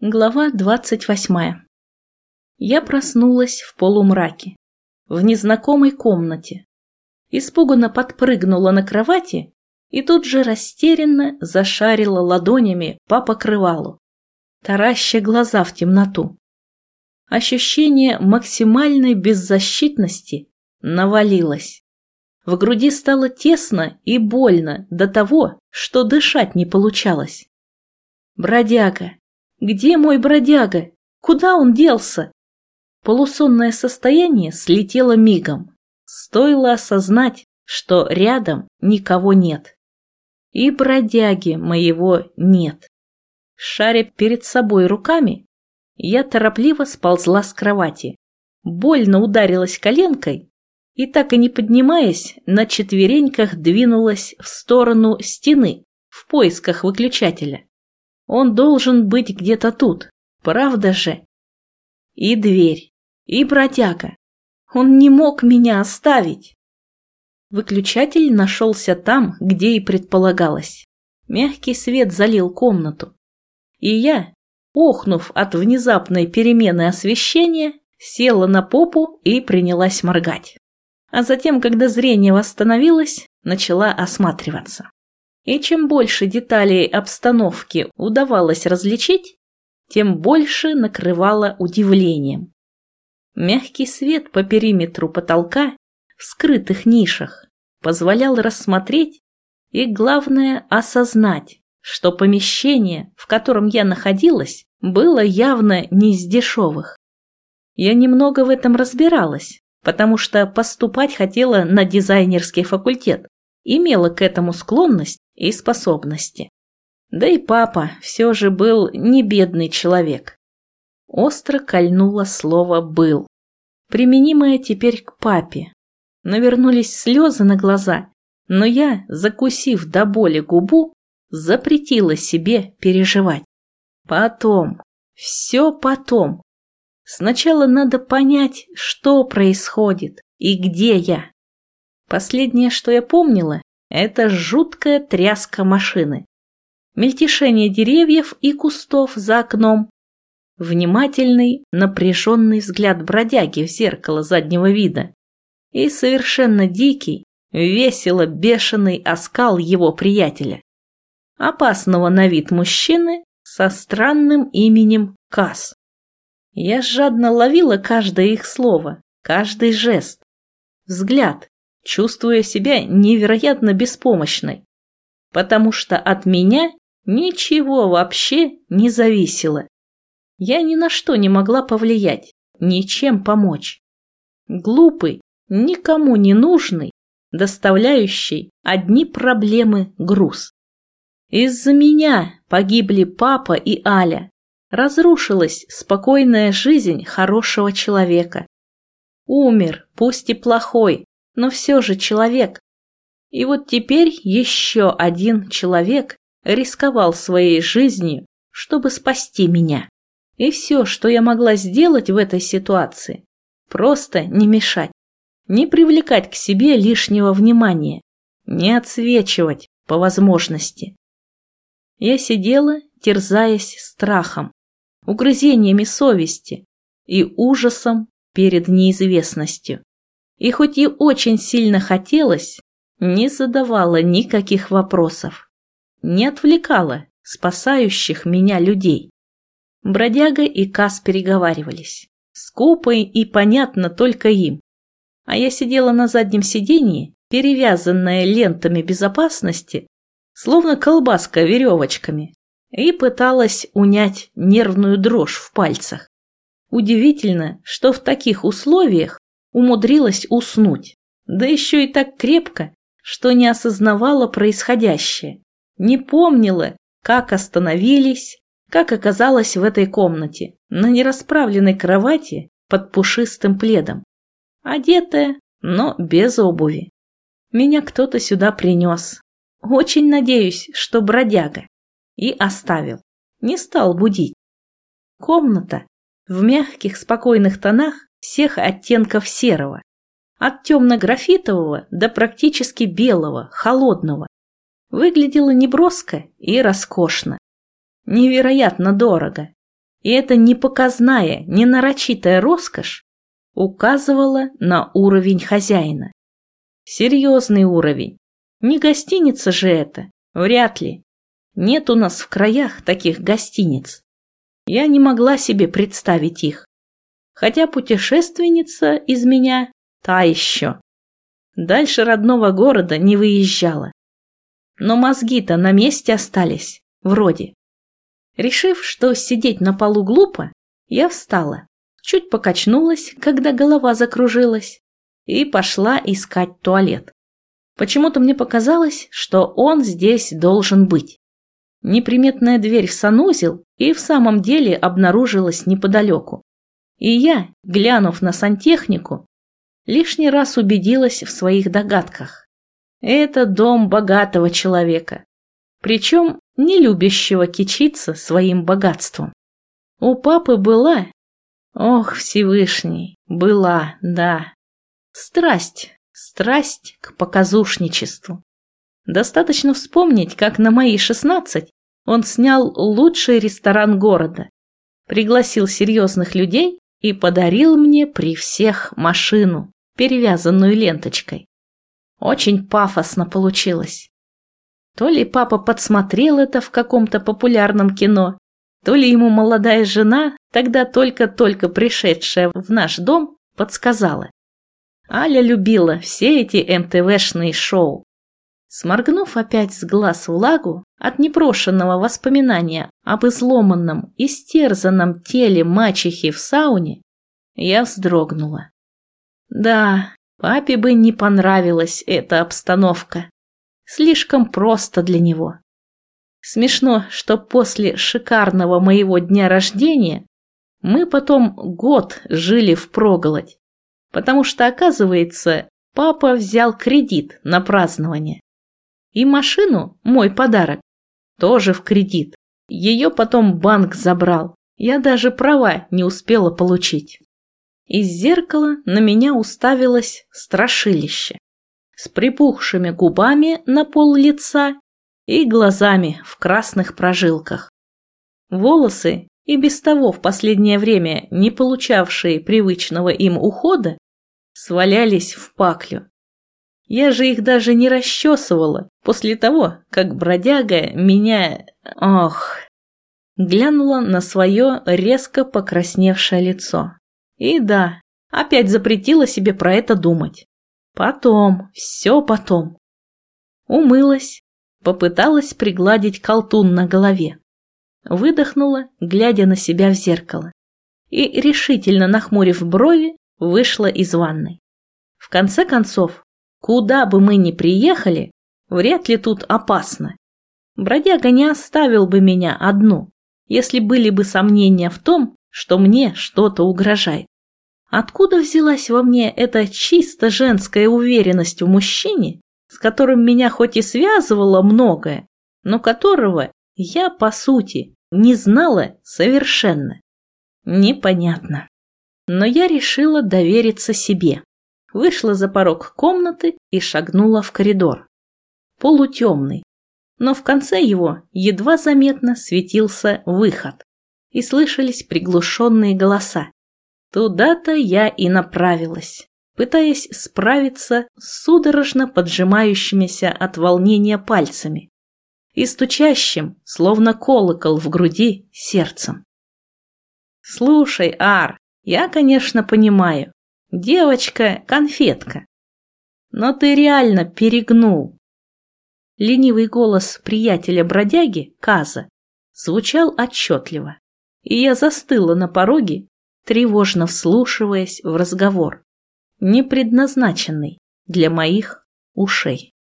Глава двадцать восьмая. Я проснулась в полумраке, в незнакомой комнате. Испуганно подпрыгнула на кровати и тут же растерянно зашарила ладонями по покрывалу, тараща глаза в темноту. Ощущение максимальной беззащитности навалилось. В груди стало тесно и больно до того, что дышать не получалось. Бродяга, где мой бродяга? Куда он делся? Полусонное состояние слетело мигом. Стоило осознать, что рядом никого нет. И бродяги моего нет. Шаря перед собой руками, я торопливо сползла с кровати. Больно ударилась коленкой и, так и не поднимаясь, на четвереньках двинулась в сторону стены в поисках выключателя. Он должен быть где-то тут, правда же? И дверь, и бродяга. Он не мог меня оставить. Выключатель нашелся там, где и предполагалось. Мягкий свет залил комнату. И я, охнув от внезапной перемены освещения, села на попу и принялась моргать. А затем, когда зрение восстановилось, начала осматриваться. И чем больше деталей обстановки удавалось различить, тем больше накрывало удивлением. Мягкий свет по периметру потолка в скрытых нишах позволял рассмотреть и, главное, осознать, что помещение, в котором я находилась, было явно не из дешевых. Я немного в этом разбиралась, потому что поступать хотела на дизайнерский факультет, имела к этому склонность и способности. Да и папа все же был не бедный человек. Остро кольнуло слово «был», применимое теперь к папе. Навернулись слезы на глаза, но я, закусив до боли губу, запретила себе переживать. Потом, все потом. Сначала надо понять, что происходит и где я. Последнее, что я помнила, это жуткая тряска машины. Мельтешение деревьев и кустов за окном. Внимательный, напряженный взгляд бродяги в зеркало заднего вида. И совершенно дикий, весело бешеный оскал его приятеля. Опасного на вид мужчины со странным именем Кас. Я жадно ловила каждое их слово, каждый жест. Взгляд, чувствуя себя невероятно беспомощной, потому что от меня ничего вообще не зависело. Я ни на что не могла повлиять, ничем помочь. Глупый, никому не нужный, доставляющий одни проблемы груз. Из-за меня погибли папа и Аля. Разрушилась спокойная жизнь хорошего человека. Умер, пусть и плохой, но все же человек. И вот теперь еще один человек рисковал своей жизнью, чтобы спасти меня. И все, что я могла сделать в этой ситуации, просто не мешать, не привлекать к себе лишнего внимания, не отсвечивать по возможности. Я сидела, терзаясь страхом, угрызениями совести и ужасом перед неизвестностью. И хоть и очень сильно хотелось, не задавала никаких вопросов. Не отвлекала спасающих меня людей. Бродяга и Кас переговаривались. Скупо и понятно только им. А я сидела на заднем сиденье, перевязанная лентами безопасности, словно колбаска веревочками, и пыталась унять нервную дрожь в пальцах. Удивительно, что в таких условиях умудрилась уснуть, да еще и так крепко, что не осознавала происходящее, не помнила, как остановились, как оказалась в этой комнате, на нерасправленной кровати под пушистым пледом, одетая, но без обуви. Меня кто-то сюда принес. Очень надеюсь, что бродяга. И оставил. Не стал будить. Комната в мягких спокойных тонах всех оттенков серого, от темно-графитового до практически белого, холодного. Выглядело неброско и роскошно. Невероятно дорого. и эта непоказная, ненарочитая роскошь указывала на уровень хозяина. Серьезный уровень. Не гостиница же это, вряд ли. Нет у нас в краях таких гостиниц. Я не могла себе представить их. Хотя путешественница из меня та еще. Дальше родного города не выезжала. Но мозги-то на месте остались, вроде. Решив, что сидеть на полу глупо, я встала, чуть покачнулась, когда голова закружилась, и пошла искать туалет. Почему-то мне показалось, что он здесь должен быть. Неприметная дверь в санузел и в самом деле обнаружилась неподалеку. И я, глянув на сантехнику, лишний раз убедилась в своих догадках. Это дом богатого человека, причем не любящего кичиться своим богатством. У папы была, ох, Всевышний, была, да, страсть, страсть к показушничеству. Достаточно вспомнить, как на мои шестнадцать он снял лучший ресторан города, пригласил серьезных людей и подарил мне при всех машину, перевязанную ленточкой. Очень пафосно получилось. То ли папа подсмотрел это в каком-то популярном кино, то ли ему молодая жена, тогда только-только пришедшая в наш дом, подсказала. Аля любила все эти МТВшные шоу. Сморгнув опять с глаз влагу от непрошенного воспоминания об изломанном, истерзанном теле мачехи в сауне, я вздрогнула. Да, папе бы не понравилась эта обстановка. Слишком просто для него. Смешно, что после шикарного моего дня рождения мы потом год жили в проголодь, потому что, оказывается, папа взял кредит на празднование. И машину, мой подарок, тоже в кредит. Ее потом банк забрал. Я даже права не успела получить. Из зеркала на меня уставилось страшилище с припухшими губами на пол лица и глазами в красных прожилках. Волосы, и без того в последнее время не получавшие привычного им ухода, свалялись в паклю. Я же их даже не расчесывала после того, как бродяга меня... Ох... Глянула на свое резко покрасневшее лицо. И да, опять запретила себе про это думать. Потом, все потом. Умылась, попыталась пригладить колтун на голове. Выдохнула, глядя на себя в зеркало. И, решительно нахмурив брови, вышла из ванной. В конце концов, куда бы мы ни приехали, вряд ли тут опасно. Бродяга не оставил бы меня одну, если были бы сомнения в том, что мне что-то угрожает. Откуда взялась во мне эта чисто женская уверенность в мужчине, с которым меня хоть и связывало многое, но которого я, по сути, не знала совершенно? Непонятно. Но я решила довериться себе. Вышла за порог комнаты и шагнула в коридор. Полутемный, но в конце его едва заметно светился выход, и слышались приглушенные голоса. Туда-то я и направилась, пытаясь справиться с судорожно поджимающимися от волнения пальцами и стучащим, словно колокол в груди, сердцем. «Слушай, Ар, я, конечно, понимаю, девочка-конфетка, но ты реально перегнул». Ленивый голос приятеля-бродяги, Каза, звучал отчетливо, и я застыла на пороге, тревожно вслушиваясь в разговор, не предназначенный для моих ушей.